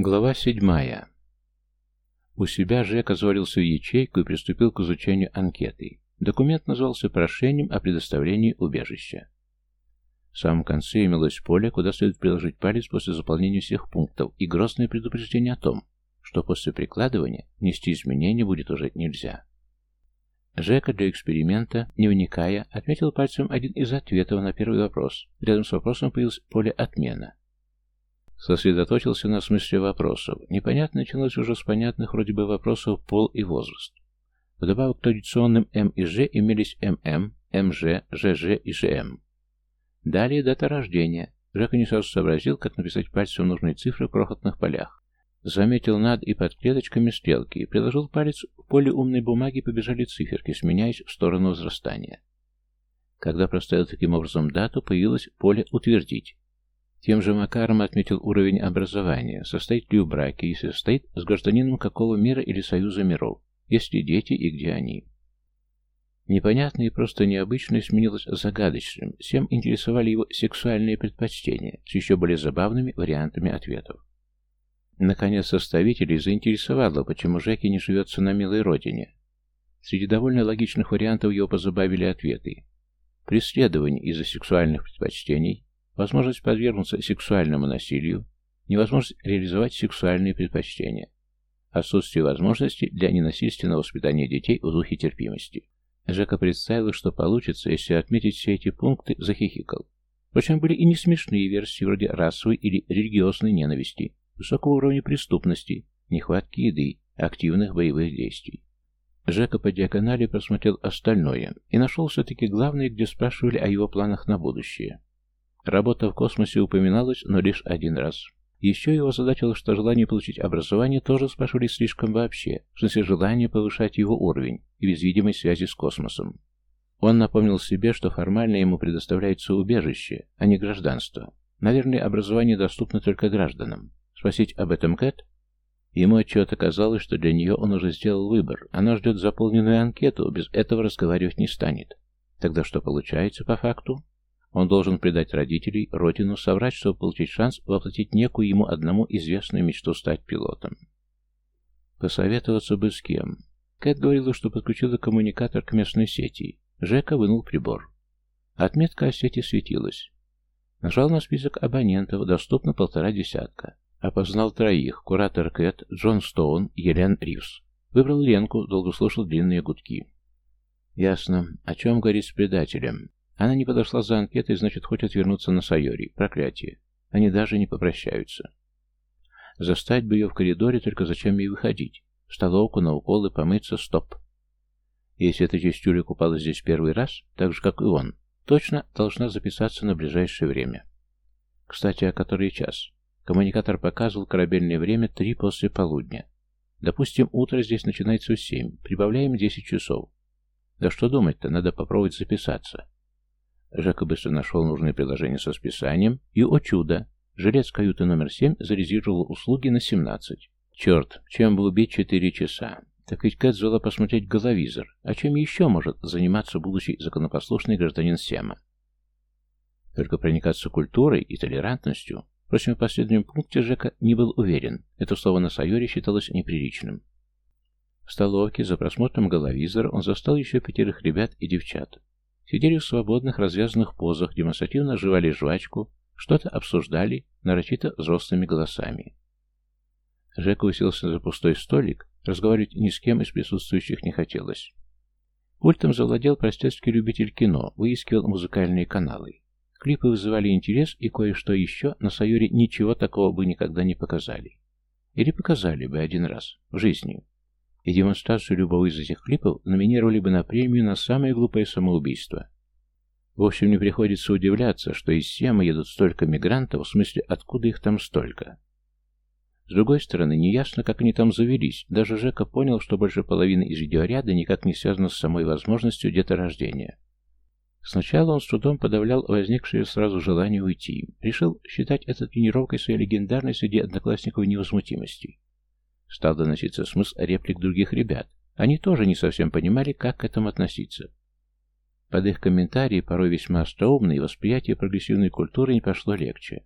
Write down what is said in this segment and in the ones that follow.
Глава седьмая. У себя Жека завалился в ячейку и приступил к изучению анкеты. Документ назывался прошением о предоставлении убежища. В самом конце имелось поле, куда следует приложить палец после заполнения всех пунктов, и грозное предупреждение о том, что после прикладывания нести изменения будет уже нельзя. Жека для эксперимента, не вникая, отметил пальцем один из ответов на первый вопрос. Рядом с вопросом появилось поле «Отмена». Сосредоточился на смысле вопросов. Непонятно началось уже с понятных вроде бы вопросов пол и возраст. Вдобавок к традиционным М и Ж имелись ММ, МЖ, ЖЖ и ЖМ. Далее дата рождения. Жека не сразу сообразил, как написать пальцем нужные цифры в крохотных полях. Заметил над и под клеточками стрелки и приложил палец в поле умной бумаги побежали циферки, сменяясь в сторону возрастания. Когда проставил таким образом дату, появилось поле «Утвердить». Тем же макаром отметил уровень образования, состоит ли в браке, если состоит, с гражданином какого мира или союза миров, есть ли дети и где они. Непонятное и просто необычное сменилось загадочным, всем интересовали его сексуальные предпочтения с еще более забавными вариантами ответов. Наконец, составителей заинтересовало, почему Жеки не живется на милой родине. Среди довольно логичных вариантов его позабавили ответы. Преследование из-за сексуальных предпочтений, возможность подвергнуться сексуальному насилию, невозможность реализовать сексуальные предпочтения, отсутствие возможности для ненасильственного воспитания детей в духе терпимости. Жека представил, что получится, если отметить все эти пункты, захихикал. Впрочем, были и не смешные версии, вроде расовой или религиозной ненависти, высокого уровня преступности, нехватки еды, активных боевых действий. Жека по диагонали просмотрел остальное и нашел все-таки главное, где спрашивали о его планах на будущее. Работа в космосе упоминалась, но лишь один раз. Еще его задачило, что желание получить образование тоже спрашивали слишком вообще, в смысле желание повышать его уровень и без видимой связи с космосом. Он напомнил себе, что формально ему предоставляется убежище, а не гражданство. Наверное, образование доступно только гражданам. Спросить об этом Кэт? Ему отчет оказалось, что для нее он уже сделал выбор. Она ждет заполненную анкету, без этого разговаривать не станет. Тогда что получается по факту? Он должен предать родителей, родину, соврать, чтобы получить шанс воплотить некую ему одному известную мечту стать пилотом. Посоветоваться бы с кем. Кэт говорила, что подключила коммуникатор к местной сети. Жека вынул прибор. Отметка о сети светилась. Нажал на список абонентов, доступно полтора десятка. Опознал троих. Куратор Кэт, Джон Стоун, Елен Ривз. Выбрал Ленку, долго слушал длинные гудки. Ясно. О чем говорит с предателем? Она не подошла за анкетой, значит, хочет вернуться на Сайори. Проклятие. Они даже не попрощаются. Застать бы ее в коридоре, только зачем ей выходить? В столовку, на уколы, помыться, стоп. Если эта чистюля купалась здесь первый раз, так же, как и он, точно должна записаться на ближайшее время. Кстати, а который час? Коммуникатор показывал корабельное время три после полудня. Допустим, утро здесь начинается в семь, прибавляем десять часов. Да что думать-то, надо попробовать записаться. Жака быстро нашел нужное приложение со списанием, и, о чудо, жилец каюты номер 7 зарезервировал услуги на 17. Черт, чем бы убить 4 часа? Так ведь Кэт звала посмотреть головизор. А чем еще может заниматься будущий законопослушный гражданин Сема? Только проникаться культурой и толерантностью. Впрочем, в последнем пункте Жека не был уверен. Это слово на Сайоре считалось неприличным. В столовке за просмотром головизора он застал еще пятерых ребят и девчат. Сидели в свободных развязанных позах, демонстративно жевали жвачку, что-то обсуждали нарочито взрослыми голосами. Жека уселся за пустой столик, разговаривать ни с кем из присутствующих не хотелось. Пультом завладел простецкий любитель кино, выискивал музыкальные каналы. Клипы вызывали интерес, и кое-что еще на Сайоре ничего такого бы никогда не показали. Или показали бы один раз, в жизни и демонстрацию любого из этих клипов номинировали бы на премию на самое глупое самоубийство. В общем, не приходится удивляться, что из Сиама едут столько мигрантов, в смысле, откуда их там столько. С другой стороны, неясно, как они там завелись. Даже Жека понял, что больше половины из видеоряда никак не связано с самой возможностью деторождения. Сначала он с трудом подавлял возникшее сразу желание уйти. Решил считать это тренировкой своей легендарной среди одноклассников невозмутимости. Стал доноситься смысл реплик других ребят. Они тоже не совсем понимали, как к этому относиться. Под их комментарии, порой весьма остроумные, восприятие прогрессивной культуры не пошло легче.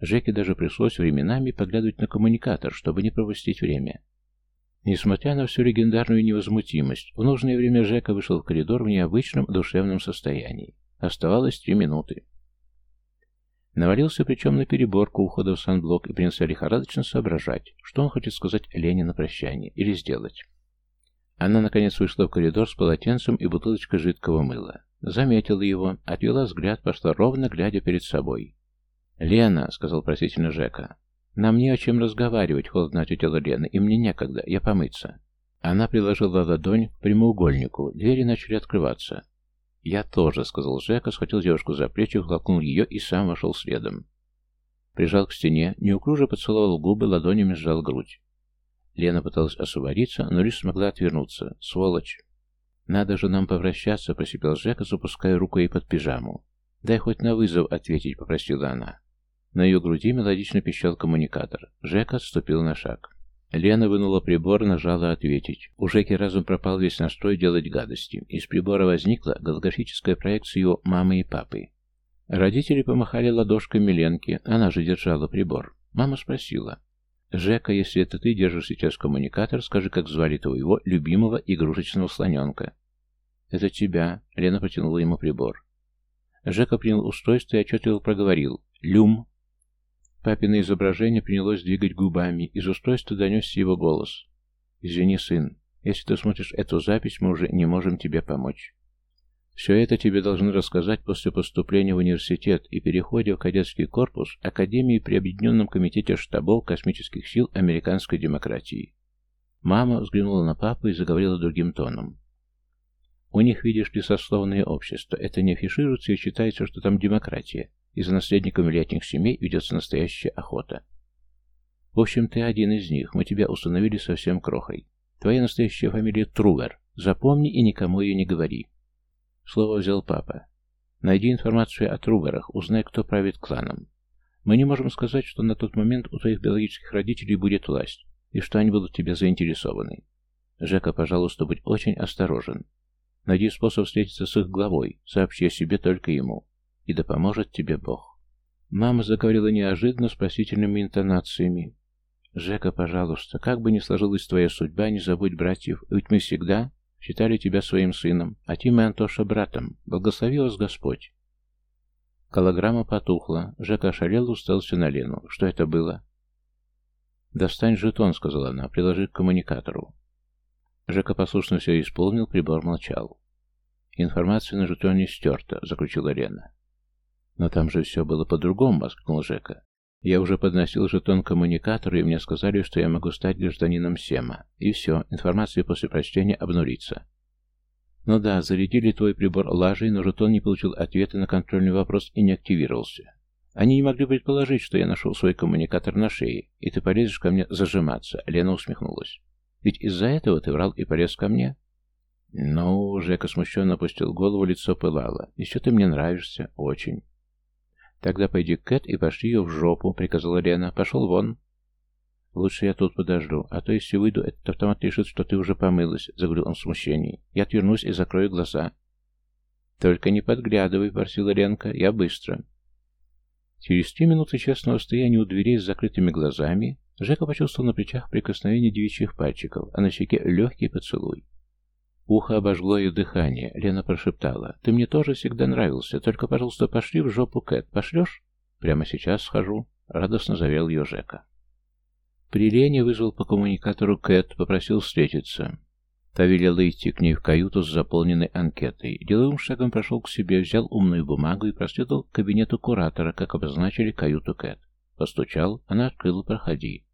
Жеке даже пришлось временами поглядывать на коммуникатор, чтобы не пропустить время. Несмотря на всю легендарную невозмутимость, в нужное время Жека вышел в коридор в необычном душевном состоянии. Оставалось три минуты. Навалился причем на переборку ухода в санблок и принялся лихорадочно соображать, что он хочет сказать Лене на прощание или сделать. Она, наконец, вышла в коридор с полотенцем и бутылочкой жидкого мыла. Заметила его, отвела взгляд, пошла ровно, глядя перед собой. «Лена», — сказал просительно Жека, — «нам не о чем разговаривать», — холодно ответила Лена, — «и мне некогда, я помыться». Она приложила ладонь к прямоугольнику, двери начали открываться. «Я тоже», — сказал Жека, схватил девушку за плечи, вхлопнул ее и сам вошел следом. Прижал к стене, неуклюже поцеловал губы, ладонями сжал грудь. Лена пыталась освободиться, но лишь смогла отвернуться. «Сволочь!» «Надо же нам попрощаться», — просипел Жека, запуская руку ей под пижаму. «Дай хоть на вызов ответить», — попросила она. На ее груди мелодично пищал коммуникатор. Жека отступил на шаг. Лена вынула прибор, нажала «Ответить». У Жеки разум пропал весь настрой делать гадости. Из прибора возникла голографическая проекция его мамы и папы. Родители помахали ладошками Ленке, она же держала прибор. Мама спросила. «Жека, если это ты держишь сейчас коммуникатор, скажи, как звали твоего любимого игрушечного слоненка». «Это тебя», — Лена протянула ему прибор. Жека принял устройство и отчетливо проговорил. «Люм». Папино изображение принялось двигать губами, из устройства донесся его голос. «Извини, сын, если ты смотришь эту запись, мы уже не можем тебе помочь. Все это тебе должны рассказать после поступления в университет и перехода в кадетский корпус Академии при Объединенном комитете штабов космических сил американской демократии». Мама взглянула на папу и заговорила другим тоном. «У них, видишь ли, сословное общество. Это не афишируется и считается, что там демократия и за наследниками летних семей ведется настоящая охота. В общем, ты один из них, мы тебя установили совсем крохой. Твоя настоящая фамилия Тругар. Запомни и никому ее не говори. Слово взял папа. Найди информацию о Тругарах, узнай, кто правит кланом. Мы не можем сказать, что на тот момент у твоих биологических родителей будет власть, и что они будут тебе заинтересованы. Жека, пожалуйста, будь очень осторожен. Найди способ встретиться с их главой, сообщи о себе только ему и да поможет тебе Бог. Мама заговорила неожиданно с просительными интонациями. «Жека, пожалуйста, как бы ни сложилась твоя судьба, не забудь братьев, ведь мы всегда считали тебя своим сыном, а Тим и Антоша братом. Благослови вас Господь». Колограмма потухла. Жека ошалел, устался на Лену. Что это было? «Достань жетон», — сказала она, — «приложи к коммуникатору». Жека послушно все исполнил, прибор молчал. «Информация на жетоне стерта», — заключила Лена. «Но там же все было по-другому», — воскликнул Жека. «Я уже подносил жетон коммуникатору, и мне сказали, что я могу стать гражданином Сема. И все, информация после прочтения обнулится». «Ну да, зарядили твой прибор лажей, но жетон не получил ответа на контрольный вопрос и не активировался. Они не могли предположить, что я нашел свой коммуникатор на шее, и ты полезешь ко мне зажиматься», — Лена усмехнулась. «Ведь из-за этого ты врал и полез ко мне?» «Ну...» — Жека смущенно опустил голову, лицо пылало. «Еще ты мне нравишься. Очень». «Тогда пойди к Кэт и пошли ее в жопу», — приказала Лена. «Пошел вон». «Лучше я тут подожду, а то если выйду, этот автомат решит, что ты уже помылась», — заговорил он в смущении. «Я отвернусь и закрою глаза». «Только не подглядывай», — просила Ленка. «Я быстро». Через три минуты честного стояния у дверей с закрытыми глазами Жека почувствовал на плечах прикосновение девичьих пальчиков, а на щеке легкий поцелуй. Ухо обожгло ее дыхание. Лена прошептала. «Ты мне тоже всегда нравился. Только, пожалуйста, пошли в жопу, Кэт. Пошлешь?» «Прямо сейчас схожу», — радостно завел ее Жека. При Лене вызвал по коммуникатору Кэт, попросил встретиться. Та велела идти к ней в каюту с заполненной анкетой. Деловым шагом прошел к себе, взял умную бумагу и проследовал к кабинету куратора, как обозначили каюту Кэт. Постучал, она открыла «Проходи».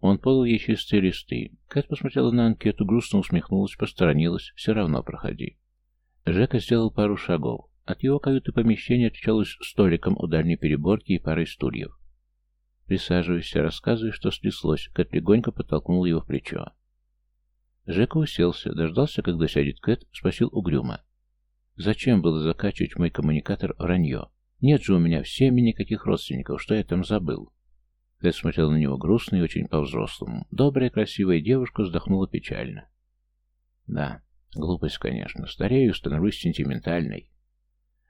Он подал ей чистые листы. Кэт посмотрела на анкету, грустно усмехнулась, посторонилась. Все равно проходи. Жека сделал пару шагов. От его каюты помещение отличалось столиком у дальней переборки и парой стульев. Присаживайся, рассказывай, что стряслось. Кэт легонько подтолкнул его в плечо. Жека уселся, дождался, когда сядет Кэт, спросил угрюмо. Зачем было закачивать мой коммуникатор вранье? Нет же у меня в семье никаких родственников, что я там забыл? Кэт смотрела на него грустно и очень по-взрослому. Добрая, красивая девушка вздохнула печально. Да, глупость, конечно. Старею, становлюсь сентиментальной.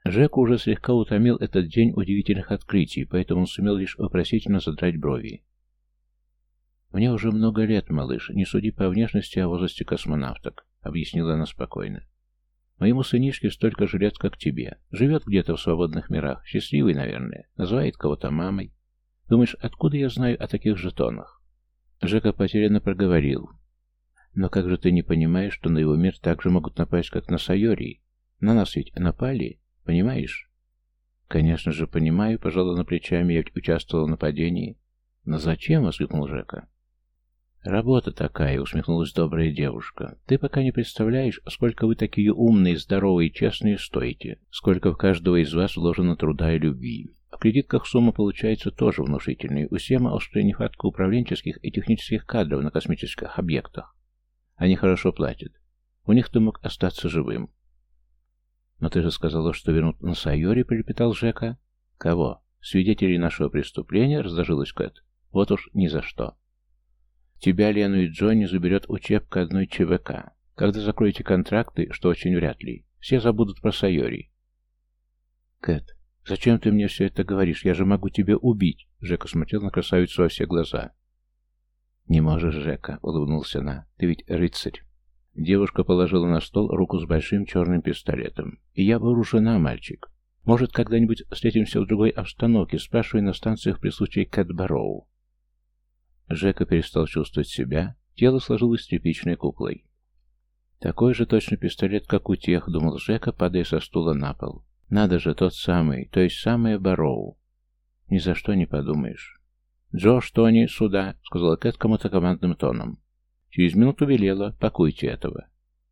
Жеку уже слегка утомил этот день удивительных открытий, поэтому он сумел лишь вопросительно задрать брови. «Мне уже много лет, малыш, не суди по внешности о возрасте космонавток», — объяснила она спокойно. «Моему сынишке столько же лет, как тебе. Живет где-то в свободных мирах, счастливый, наверное, называет кого-то мамой. Думаешь, откуда я знаю о таких жетонах?» Жека потерянно проговорил. «Но как же ты не понимаешь, что на его мир так же могут напасть, как на Сайории? На нас ведь напали, понимаешь?» «Конечно же, понимаю», — пожала на плечами, я участвовал в нападении. «Но зачем?» — воскликнул Жека. «Работа такая», — усмехнулась добрая девушка. «Ты пока не представляешь, сколько вы такие умные, здоровые, честные стоите, сколько в каждого из вас вложено труда и любви. В кредитках сумма получается тоже внушительная. У Сема острая нехватка управленческих и технических кадров на космических объектах. Они хорошо платят. У них ты мог остаться живым». «Но ты же сказала, что вернут на Сайоре», — прилепетал Жека. «Кого? Свидетелей нашего преступления?» — разложилась Кэт. «Вот уж ни за что». Тебя, Лену и Джонни заберет учебка одной ЧВК. Когда закроете контракты, что очень вряд ли, все забудут про Сайори. Кэт, зачем ты мне все это говоришь? Я же могу тебя убить. Жека смотрел на красавицу во все глаза. Не можешь, Жека, улыбнулся она. Ты ведь рыцарь. Девушка положила на стол руку с большим черным пистолетом. И я вооружена, мальчик. Может, когда-нибудь встретимся в другой обстановке, спрашивай на станциях при случае Кэт Барроу. Жека перестал чувствовать себя, тело сложилось тряпичной куклой. «Такой же точно пистолет, как у тех», — думал Жека, падая со стула на пол. «Надо же, тот самый, то есть самое Бароу». «Ни за что не подумаешь». «Джош, Тони, сюда», — сказала Кэт кому-то командным тоном. Через минуту велела «пакуйте этого».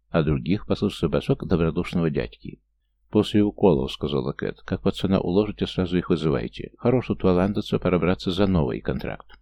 А других послушался босок добродушного дядьки. «После уколов», — сказала Кэт, — «как пацана уложите, сразу их вызывайте. Хорош тут валандаться, пора браться за новый контракт».